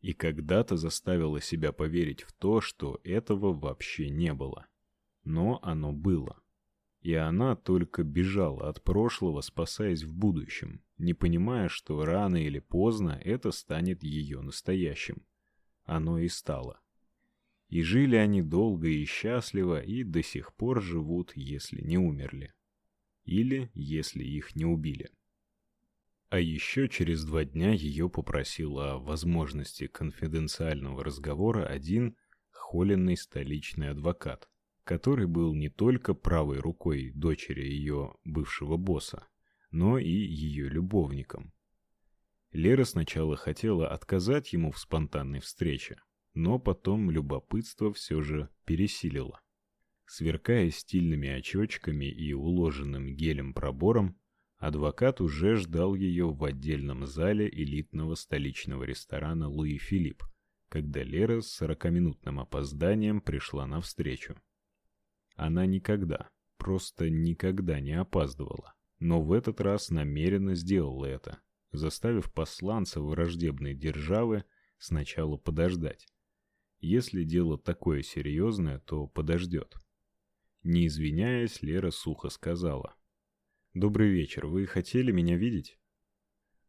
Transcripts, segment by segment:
И когда-то заставила себя поверить в то, что этого вообще не было. Но оно было. И она только бежала от прошлого, спасаясь в будущем, не понимая, что рано или поздно это станет ее настоящим. Оно и стало. И жили они долго и счастливо, и до сих пор живут, если не умерли. Или если их не убили. А еще через два дня ее попросил о возможности конфиденциального разговора один холеный столичный адвокат, который был не только правой рукой дочери ее бывшего босса, но и ее любовником. Лера сначала хотела отказать ему в спонтанной встрече, но потом любопытство все же пересилило. Сверкая стильными очечками и уложенным гелем пробором, адвокат уже ждал ее в отдельном зале элитного столичного ресторана Луи Филипп, когда Лера с сорокаминутным опозданием пришла на встречу. Она никогда, просто никогда не опаздывала, но в этот раз намеренно сделала это, заставив посланца враждебной державы сначала подождать. Если дело такое серьезное, то подождет. Не извиняясь, Лера сухо сказала: "Добрый вечер. Вы хотели меня видеть?"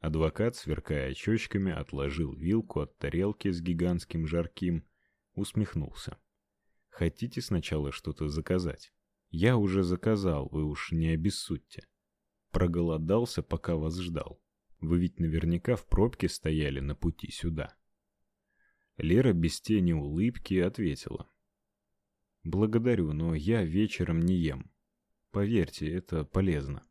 Адвокат, сверкая очечками, отложил вилку от тарелки с гигантским жарким, усмехнулся. Хотите сначала что-то заказать? Я уже заказал, вы уж не обессудьте. Проголодался, пока вас ждал. Вы ведь наверняка в пробке стояли на пути сюда. Лера без тени улыбки ответила: "Благодарю, но я вечером не ем. Поверьте, это полезно".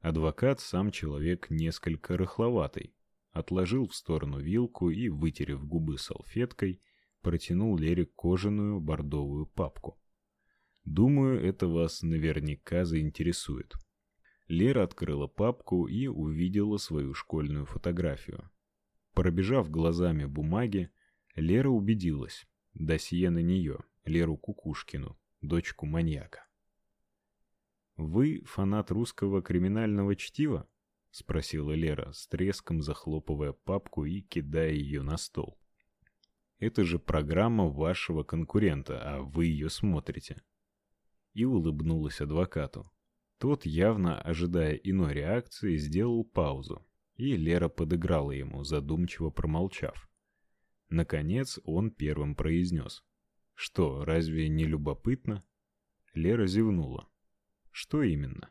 Адвокат сам человек несколько рыхловатый, отложил в сторону вилку и, вытерев губы салфеткой, протянул Лере кожаную бордовую папку. Думаю, это вас наверняка заинтересует. Лера открыла папку и увидела свою школьную фотографию. Пробежав глазами бумаги, Лера убедилась: досье на нее, Леру Кукушкину, дочку маньяка. Вы фанат русского криминального чтива? спросила Лера, с треском захлопывая папку и кидая ее на стол. Это же программа вашего конкурента, а вы ее смотрите. И улыбнулась адвокату. Тот, явно ожидая иной реакции, сделал паузу, и Лера подыграла ему, задумчиво промолчав. Наконец он первым произнес: "Что, разве не любопытно?" Лера зевнула. "Что именно?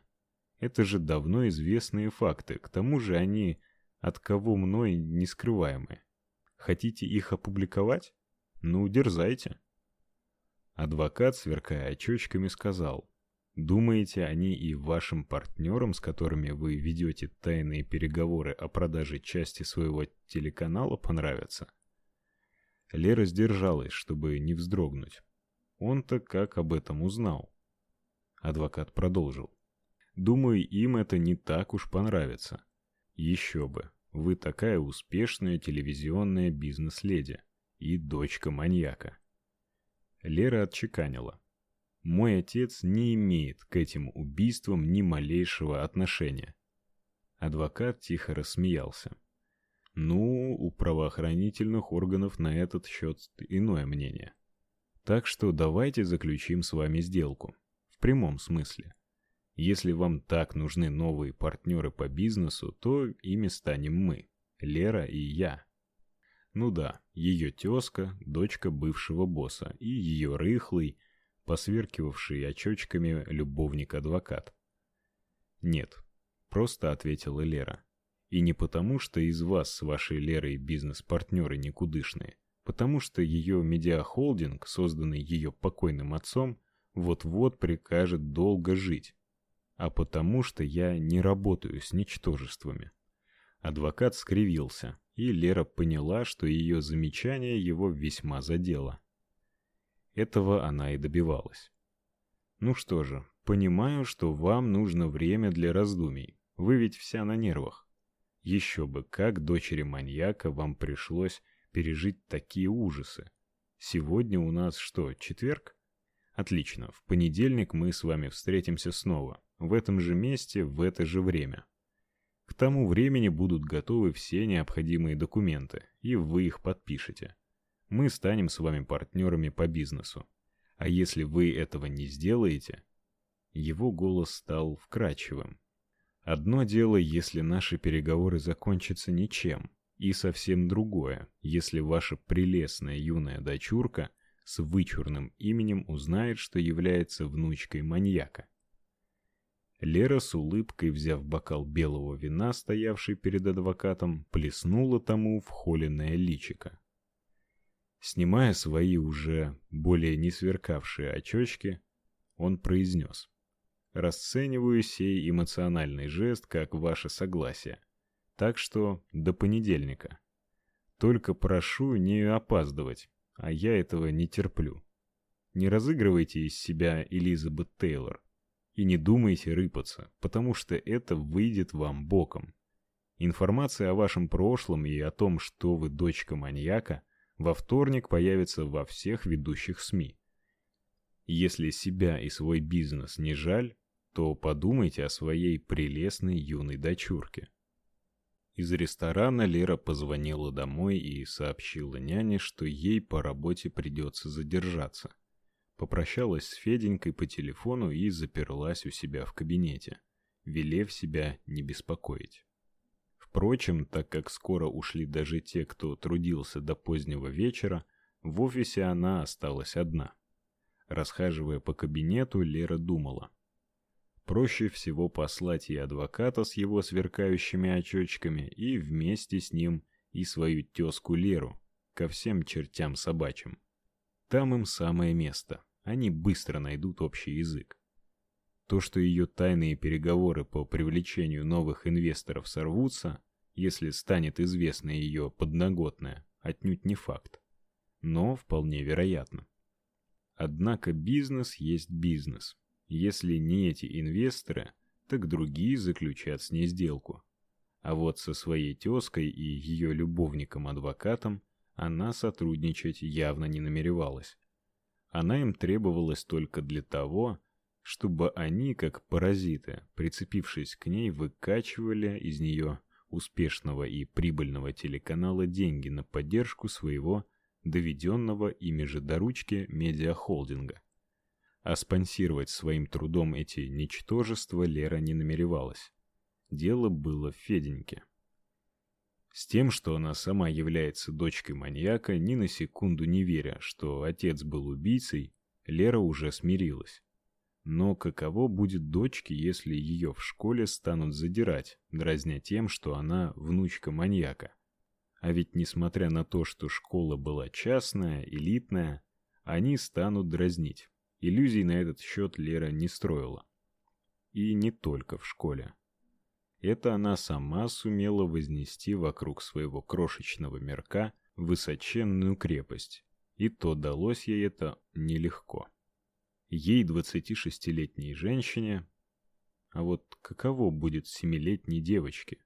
Это же давно известные факты, к тому же они от кого мной не скрываемые. Хотите их опубликовать? Ну, дерзайте. Адвокат, сверкая очечками, сказал: "Думаете, они и вашим партнерам, с которыми вы ведете тайные переговоры о продаже части своего телеканала, понравятся?" Лера сдержалась, чтобы не вздрогнуть. Он-то как об этом узнал? Адвокат продолжил: "Думаю, им это не так уж понравится. Еще бы. Вы такая успешная телевизионная бизнес-леди и дочка маньяка. Лера отчеканила: "Мой отец не имеет к этим убийствам ни малейшего отношения". Адвокат тихо рассмеялся. Ну, у правоохранительных органов на этот счет иное мнение. Так что давайте заключим с вами сделку прямом смысле. Если вам так нужны новые партнеры по бизнесу, то ими станем мы, Лера и я. Ну да, ее тёзка, дочка бывшего босса, и ее рыхлый, посверкивавший очочками любовник-адвокат. Нет, просто ответила Лера. И не потому, что из вас с вашей Лерой бизнес-партнеры никудышные, потому что ее медиахолдинг, созданный ее покойным отцом, вот-вот прикажет долго жить а потому что я не работаю с ничтожествами. Адвокат скривился, и Лера поняла, что ее замечание его весьма задело. Этого она и добивалась. Ну что же, понимаю, что вам нужно время для раздумий. Вы ведь вся на нервах. Еще бы, как дочери маньяка вам пришлось пережить такие ужасы. Сегодня у нас что, четверг? Отлично. В понедельник мы с вами встретимся снова в этом же месте в это же время. К тому времени будут готовы все необходимые документы, и вы их подпишете. Мы станем с вами партнерами по бизнесу. А если вы этого не сделаете, его голос стал вкрадчивым. Одно дело, если наши переговоры закончатся ничем, и совсем другое, если ваша прелестная юная дочурка с вычурным именем узнает, что является внучкой маньяка. Лера с улыбкой, взяв бокал белого вина, стоявший перед адвокатом, плеснула тому в холеное личико. Снимая свои уже более не сверкавшие очечки, он произнес. «Расцениваю сей эмоциональный жест как ваше согласие. Так что до понедельника. Только прошу не опаздывать, а я этого не терплю. Не разыгрывайте из себя Элизабет Тейлор. И не думайте рыпаться, потому что это выйдет вам боком. Информация о вашем прошлом и о том, что вы дочка маньяка, во вторник появится во всех ведущих СМИ. Если себя и свой бизнес не жаль, то подумайте о своей прелестной юной дочурке. Из ресторана Лера позвонила домой и сообщила няне, что ей по работе придется задержаться попрощалась с Феденькой по телефону и заперлась у себя в кабинете, велев себя не беспокоить. Впрочем, так как скоро ушли даже те, кто трудился до позднего вечера, в офисе она осталась одна. Расхаживая по кабинету, Лера думала. Проще всего послать ей адвоката с его сверкающими очечками и вместе с ним и свою тёзку Леру ко всем чертям собачьим. Там им самое место они быстро найдут общий язык. То, что ее тайные переговоры по привлечению новых инвесторов сорвутся, если станет известна ее подноготная, отнюдь не факт, но вполне вероятно. Однако бизнес есть бизнес. Если не эти инвесторы, так другие заключат с ней сделку. А вот со своей тёской и ее любовником-адвокатом она сотрудничать явно не намеревалась. Она им требовалась только для того, чтобы они, как паразиты, прицепившись к ней, выкачивали из нее успешного и прибыльного телеканала деньги на поддержку своего доведенного ими же до ручки медиахолдинга. А спонсировать своим трудом эти ничтожества Лера не намеревалась. Дело было в Феденьке. С тем, что она сама является дочкой маньяка, ни на секунду не веря, что отец был убийцей, Лера уже смирилась. Но каково будет дочке, если ее в школе станут задирать, дразня тем, что она внучка маньяка? А ведь несмотря на то, что школа была частная, элитная, они станут дразнить. Иллюзий на этот счет Лера не строила. И не только в школе. Это она сама сумела вознести вокруг своего крошечного мирка высоченную крепость, и то далось ей это нелегко. Ей, 26-летней женщине, а вот каково будет семилетней девочке?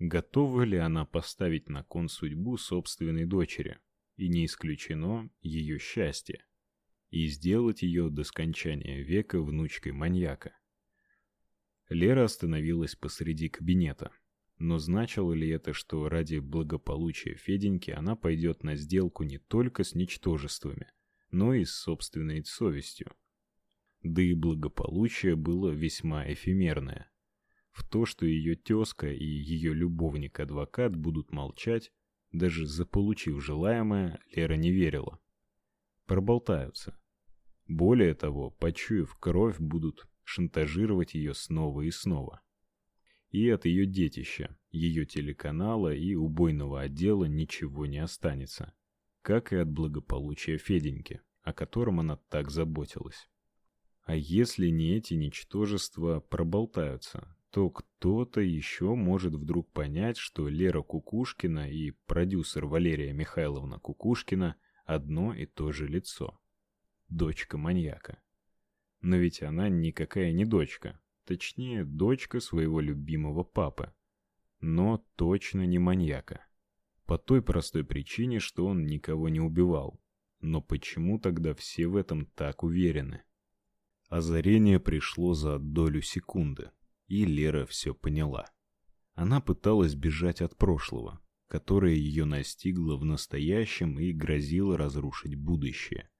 Готова ли она поставить на кон судьбу собственной дочери, и не исключено ее счастье, и сделать ее до скончания века внучкой маньяка? Лера остановилась посреди кабинета. Но значило ли это, что ради благополучия Феденьки она пойдет на сделку не только с ничтожествами, но и с собственной совестью? Да и благополучие было весьма эфемерное. В то, что ее тёзка и ее любовник-адвокат будут молчать, даже заполучив желаемое, Лера не верила. Проболтаются. Более того, почуяв кровь, будут шантажировать ее снова и снова. И от ее детища, ее телеканала и убойного отдела ничего не останется, как и от благополучия Феденьки, о котором она так заботилась. А если не эти ничтожества проболтаются, то кто-то еще может вдруг понять, что Лера Кукушкина и продюсер Валерия Михайловна Кукушкина одно и то же лицо. Дочка маньяка. Но ведь она никакая не дочка. Точнее, дочка своего любимого папы. Но точно не маньяка. По той простой причине, что он никого не убивал. Но почему тогда все в этом так уверены? Озарение пришло за долю секунды, и Лера все поняла. Она пыталась бежать от прошлого, которое ее настигло в настоящем и грозило разрушить будущее.